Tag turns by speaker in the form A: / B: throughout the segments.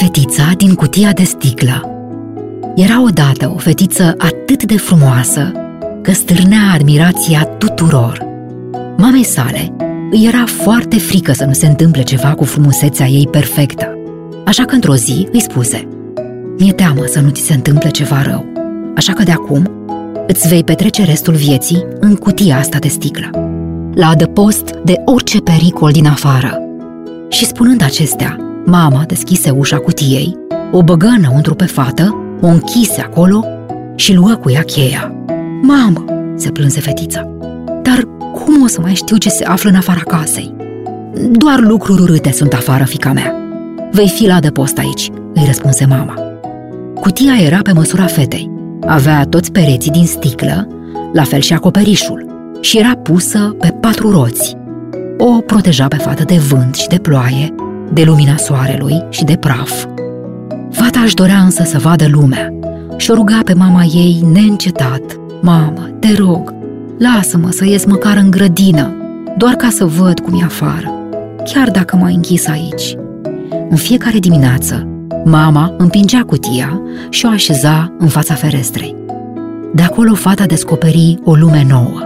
A: Fetița din cutia de sticlă Era odată o fetiță atât de frumoasă că stârnea admirația tuturor. Mamei sale îi era foarte frică să nu se întâmple ceva cu frumusețea ei perfectă. Așa că într-o zi îi spuse Mi-e teamă să nu ți se întâmple ceva rău, așa că de acum îți vei petrece restul vieții în cutia asta de sticlă, la adăpost de orice pericol din afară. Și spunând acestea, Mama deschise ușa cutiei, o băgă înăuntru pe fată, o închise acolo și luă cu ea cheia. Mamă, se plânse fetița, dar cum o să mai știu ce se află în afara casei? Doar lucruri urâte sunt afară, fica mea. Vei fi la adăpost aici, îi răspunse mama. Cutia era pe măsura fetei. Avea toți pereții din sticlă, la fel și acoperișul, și era pusă pe patru roți. O proteja pe fată de vânt și de ploaie, de lumina soarelui și de praf. Fata își dorea însă să vadă lumea și o ruga pe mama ei neîncetat. Mamă, te rog, lasă-mă să ies măcar în grădină, doar ca să văd cum e afară, chiar dacă m-ai închis aici. În fiecare dimineață, mama împingea cutia și o așeza în fața ferestrei. De acolo fata descoperi o lume nouă.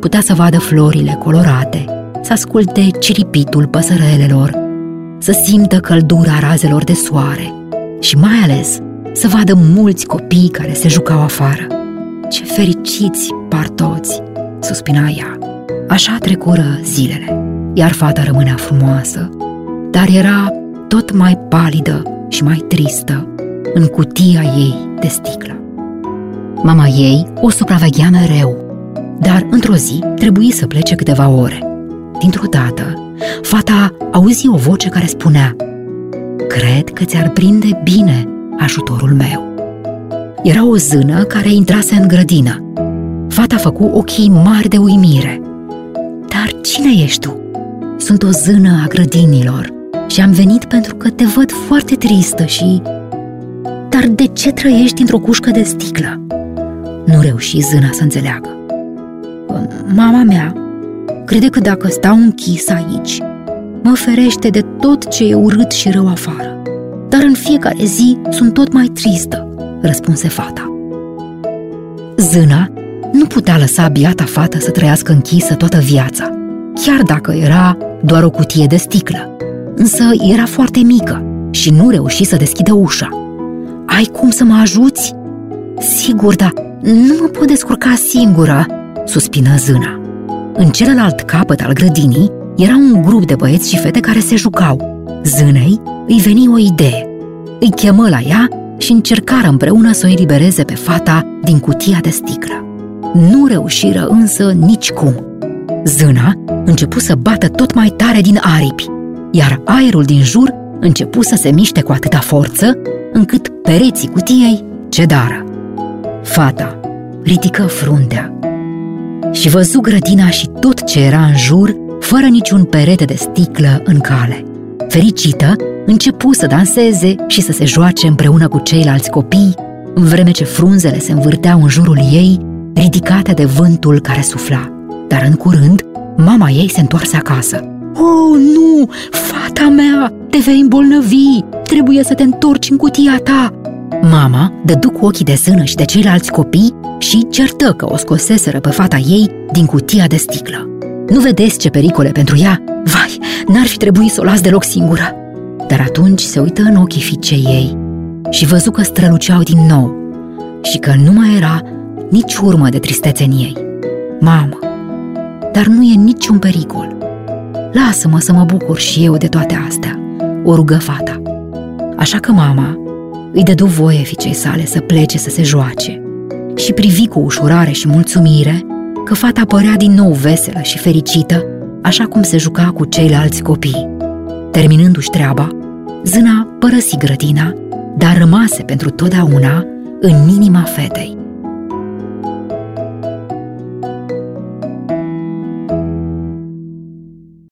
A: Putea să vadă florile colorate, să asculte ciripitul păsărelelor să simtă căldura razelor de soare și mai ales să vadă mulți copii care se jucau afară. Ce fericiți par toți, suspina ea. Așa trecură zilele, iar fata rămânea frumoasă, dar era tot mai palidă și mai tristă în cutia ei de sticlă. Mama ei o supraveghea mereu, dar într-o zi trebuie să plece câteva ore. Dintr-o dată, Fata auzi o voce care spunea Cred că ți-ar prinde bine ajutorul meu. Era o zână care intrase în grădină. Fata făcu ochii mari de uimire. Dar cine ești tu? Sunt o zână a grădinilor și am venit pentru că te văd foarte tristă și... Dar de ce trăiești într-o cușcă de sticlă? Nu reuși zâna să înțeleagă. Mama mea Crede că dacă stau închis aici, mă ferește de tot ce e urât și rău afară. Dar în fiecare zi sunt tot mai tristă, răspunse fata. Zâna nu putea lăsa biata fată să trăiască închisă toată viața, chiar dacă era doar o cutie de sticlă. Însă era foarte mică și nu reuși să deschidă ușa. Ai cum să mă ajuți? Sigur, dar nu mă pot descurca singură, suspină zâna. În celălalt capăt al grădinii era un grup de băieți și fete care se jucau. Zânei îi veni o idee. Îi chemă la ea și încercară împreună să o elibereze pe fata din cutia de sticlă. Nu reușiră însă nici cum. Zâna începu să bată tot mai tare din aripi, iar aerul din jur începu să se miște cu atâta forță, încât pereții cutiei cedară. Fata ridică fruntea și văzu grădina și tot ce era în jur, fără niciun perete de sticlă în cale. Fericită, începu să danseze și să se joace împreună cu ceilalți copii, în vreme ce frunzele se învârteau în jurul ei, ridicate de vântul care sufla. Dar în curând, mama ei se întoarse acasă. Oh, nu! Fata mea! Te vei îmbolnăvi! Trebuie să te întorci în cutia ta! Mama dădu cu ochii de zână și de ceilalți copii și certă că o scoseseră pe fata ei din cutia de sticlă. Nu vedeți ce pericole pentru ea? Vai, n-ar fi trebuit să o las deloc singură! Dar atunci se uită în ochii fiicei ei și văzu că străluceau din nou și că nu mai era nici urmă de tristețe în ei. Mamă, dar nu e niciun pericol. Lasă-mă să mă bucur și eu de toate astea, o rugă fata. Așa că mama îi dădu voie fiicei sale să plece să se joace și privi cu ușurare și mulțumire că fata părea din nou veselă și fericită, așa cum se juca cu ceilalți copii. Terminându-și treaba, zâna părăsi grădina, dar rămase pentru totdeauna în inima fetei.